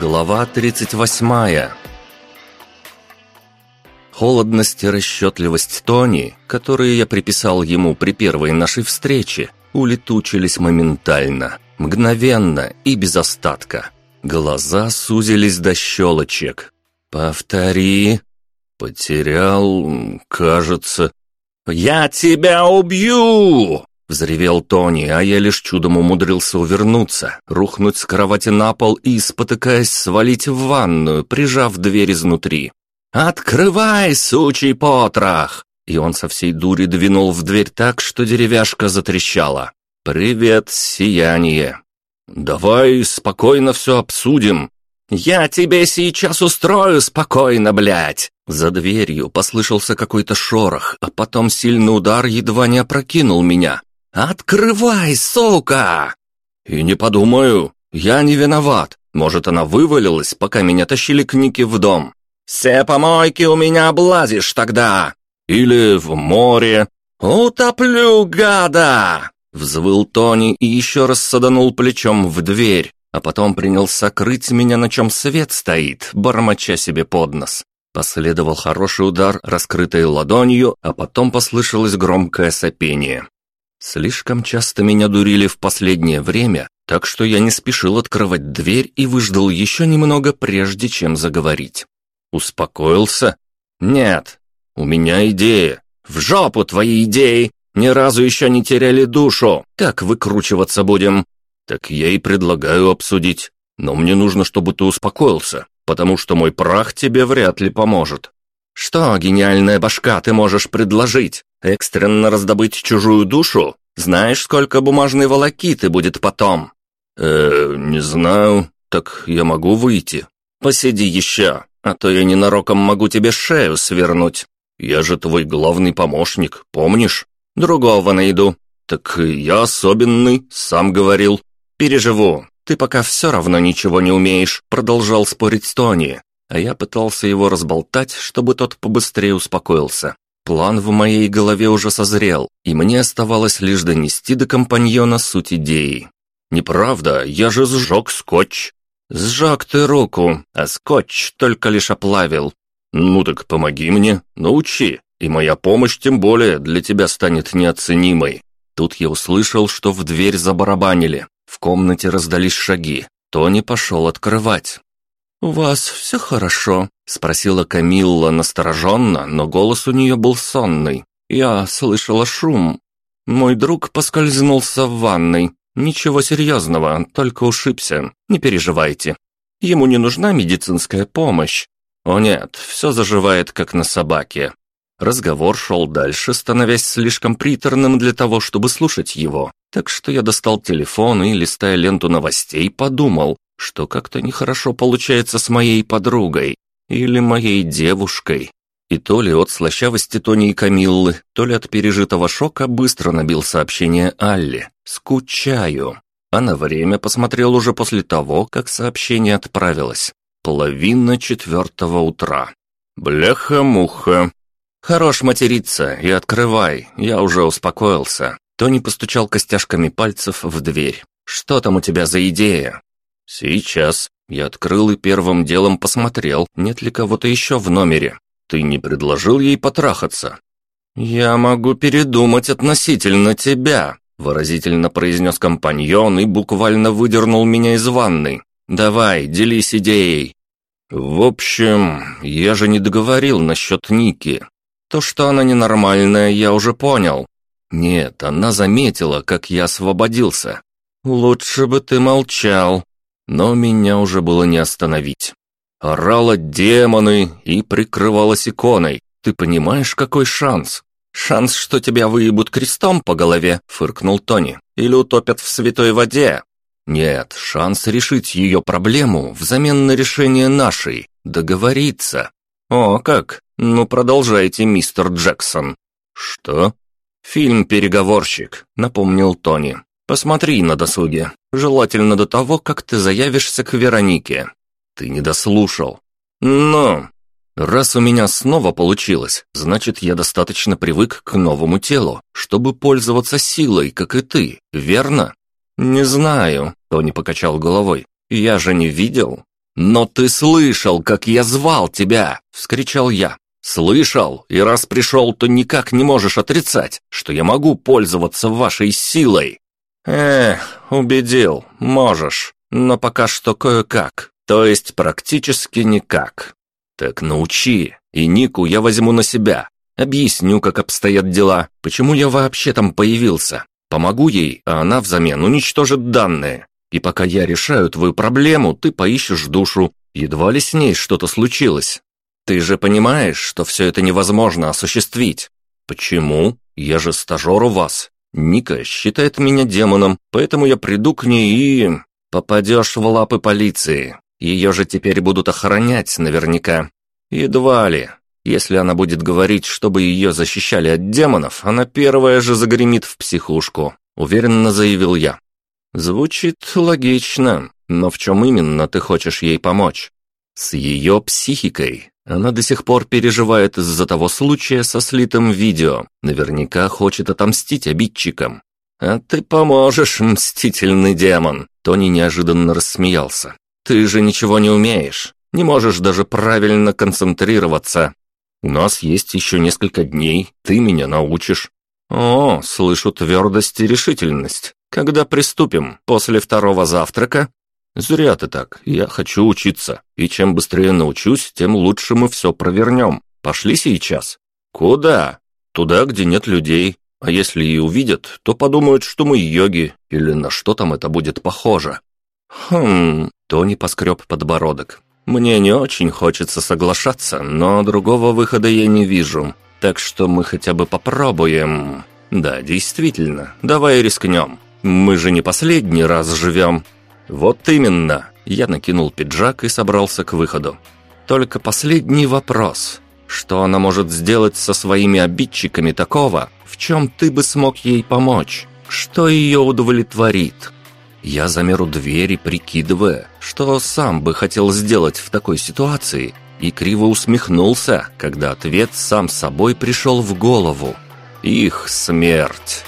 Глава 38 Холодность и расчетливость Тони, которые я приписал ему при первой нашей встрече, улетучились моментально, мгновенно и без остатка. Глаза сузились до щелочек. «Повтори». «Потерял, кажется». «Я тебя убью!» Взревел Тони, а я лишь чудом умудрился увернуться, рухнуть с кровати на пол и, спотыкаясь, свалить в ванную, прижав дверь изнутри. «Открывай, сучий потрох!» И он со всей дури двинул в дверь так, что деревяшка затрещала. «Привет, сияние!» «Давай спокойно все обсудим!» «Я тебе сейчас устрою спокойно, блядь!» За дверью послышался какой-то шорох, а потом сильный удар едва не опрокинул меня. «Открывай, сука!» «И не подумаю, я не виноват. Может, она вывалилась, пока меня тащили к Нике в дом. Все помойки у меня облазишь тогда!» «Или в море». «Утоплю, гада!» Взвыл Тони и еще раз саданул плечом в дверь, а потом принялся крыть меня, на чем свет стоит, бормоча себе под нос. Последовал хороший удар, раскрытой ладонью, а потом послышалось громкое сопение. Слишком часто меня дурили в последнее время, так что я не спешил открывать дверь и выждал еще немного, прежде чем заговорить. Успокоился? Нет. У меня идея. В жопу твои идеи! Ни разу еще не теряли душу. Как выкручиваться будем? Так я и предлагаю обсудить. Но мне нужно, чтобы ты успокоился, потому что мой прах тебе вряд ли поможет. Что, гениальная башка, ты можешь предложить? Экстренно раздобыть чужую душу? Знаешь, сколько бумажной волокиты будет потом?» «Э, не знаю. Так я могу выйти?» «Посиди еще, а то я ненароком могу тебе шею свернуть. Я же твой главный помощник, помнишь? Другого найду. Так я особенный, сам говорил. Переживу. Ты пока все равно ничего не умеешь», продолжал спорить Тони. А я пытался его разболтать, чтобы тот побыстрее успокоился. План в моей голове уже созрел, и мне оставалось лишь донести до компаньона суть идеи. «Неправда, я же сжег скотч». «Сжег ты руку, а скотч только лишь оплавил». «Ну так помоги мне, научи, и моя помощь тем более для тебя станет неоценимой». Тут я услышал, что в дверь забарабанили. В комнате раздались шаги. Тони пошел открывать. «У вас все хорошо?» — спросила Камилла настороженно, но голос у нее был сонный. «Я слышала шум. Мой друг поскользнулся в ванной. Ничего серьезного, только ушибся. Не переживайте. Ему не нужна медицинская помощь. О нет, все заживает, как на собаке». Разговор шел дальше, становясь слишком приторным для того, чтобы слушать его. Так что я достал телефон и, листая ленту новостей, подумал, что как-то нехорошо получается с моей подругой или моей девушкой. И то ли от слащавости Тони и Камиллы, то ли от пережитого шока быстро набил сообщение Алле. «Скучаю». А на время посмотрел уже после того, как сообщение отправилось. Половина четвертого утра. «Бляха-муха». «Хорош материться и открывай, я уже успокоился». Тони постучал костяшками пальцев в дверь. «Что там у тебя за идея?» «Сейчас». Я открыл и первым делом посмотрел, нет ли кого-то еще в номере. Ты не предложил ей потрахаться?» «Я могу передумать относительно тебя», – выразительно произнес компаньон и буквально выдернул меня из ванны. «Давай, делись идеей». «В общем, я же не договорил насчет Ники. То, что она ненормальная, я уже понял. Нет, она заметила, как я освободился. Лучше бы ты молчал», но меня уже было не остановить. Орала демоны и прикрывалась иконой. Ты понимаешь, какой шанс? Шанс, что тебя выебут крестом по голове, фыркнул Тони. Или утопят в святой воде. Нет, шанс решить ее проблему взамен на решение нашей. Договориться. О, как? Ну, продолжайте, мистер Джексон. Что? Фильм «Переговорщик», напомнил Тони. Посмотри на досуге. Желательно до того, как ты заявишься к Веронике. Ты не дослушал. Но раз у меня снова получилось, значит, я достаточно привык к новому телу, чтобы пользоваться силой, как и ты, верно? Не знаю, Тони покачал головой. Я же не видел. «Но ты слышал, как я звал тебя!» — вскричал я. «Слышал, и раз пришел, то никак не можешь отрицать, что я могу пользоваться вашей силой!» «Эх, убедил, можешь, но пока что кое-как, то есть практически никак. Так научи, и Нику я возьму на себя. Объясню, как обстоят дела, почему я вообще там появился. Помогу ей, а она взамен уничтожит данные. И пока я решаю твою проблему, ты поищешь душу. Едва ли с ней что-то случилось. Ты же понимаешь, что все это невозможно осуществить. Почему? Я же стажер у вас. Ника считает меня демоном, поэтому я приду к ней и... Попадешь в лапы полиции. Ее же теперь будут охранять наверняка. Едва ли. Если она будет говорить, чтобы ее защищали от демонов, она первая же загремит в психушку, уверенно заявил я. Звучит логично, но в чем именно ты хочешь ей помочь? С ее психикой. Она до сих пор переживает из-за того случая со слитым видео. Наверняка хочет отомстить обидчикам. А ты поможешь, мстительный демон. Тони неожиданно рассмеялся. Ты же ничего не умеешь. Не можешь даже правильно концентрироваться. У нас есть еще несколько дней, ты меня научишь. О, слышу твердость и решительность. Когда приступим? После второго завтрака? Зря ты так, я хочу учиться. И чем быстрее научусь, тем лучше мы все провернем. Пошли сейчас. Куда? Туда, где нет людей. А если и увидят, то подумают, что мы йоги, или на что там это будет похоже. Хм, Тони поскреб подбородок. Мне не очень хочется соглашаться, но другого выхода я не вижу. Так что мы хотя бы попробуем. Да, действительно, давай рискнем. Мы же не последний раз живем. Вот именно. Я накинул пиджак и собрался к выходу. Только последний вопрос. Что она может сделать со своими обидчиками такого, в чем ты бы смог ей помочь? Что ее удовлетворит? Я замеру двери, прикидывая, что сам бы хотел сделать в такой ситуации, и криво усмехнулся, когда ответ сам собой пришел в голову. Их смерть.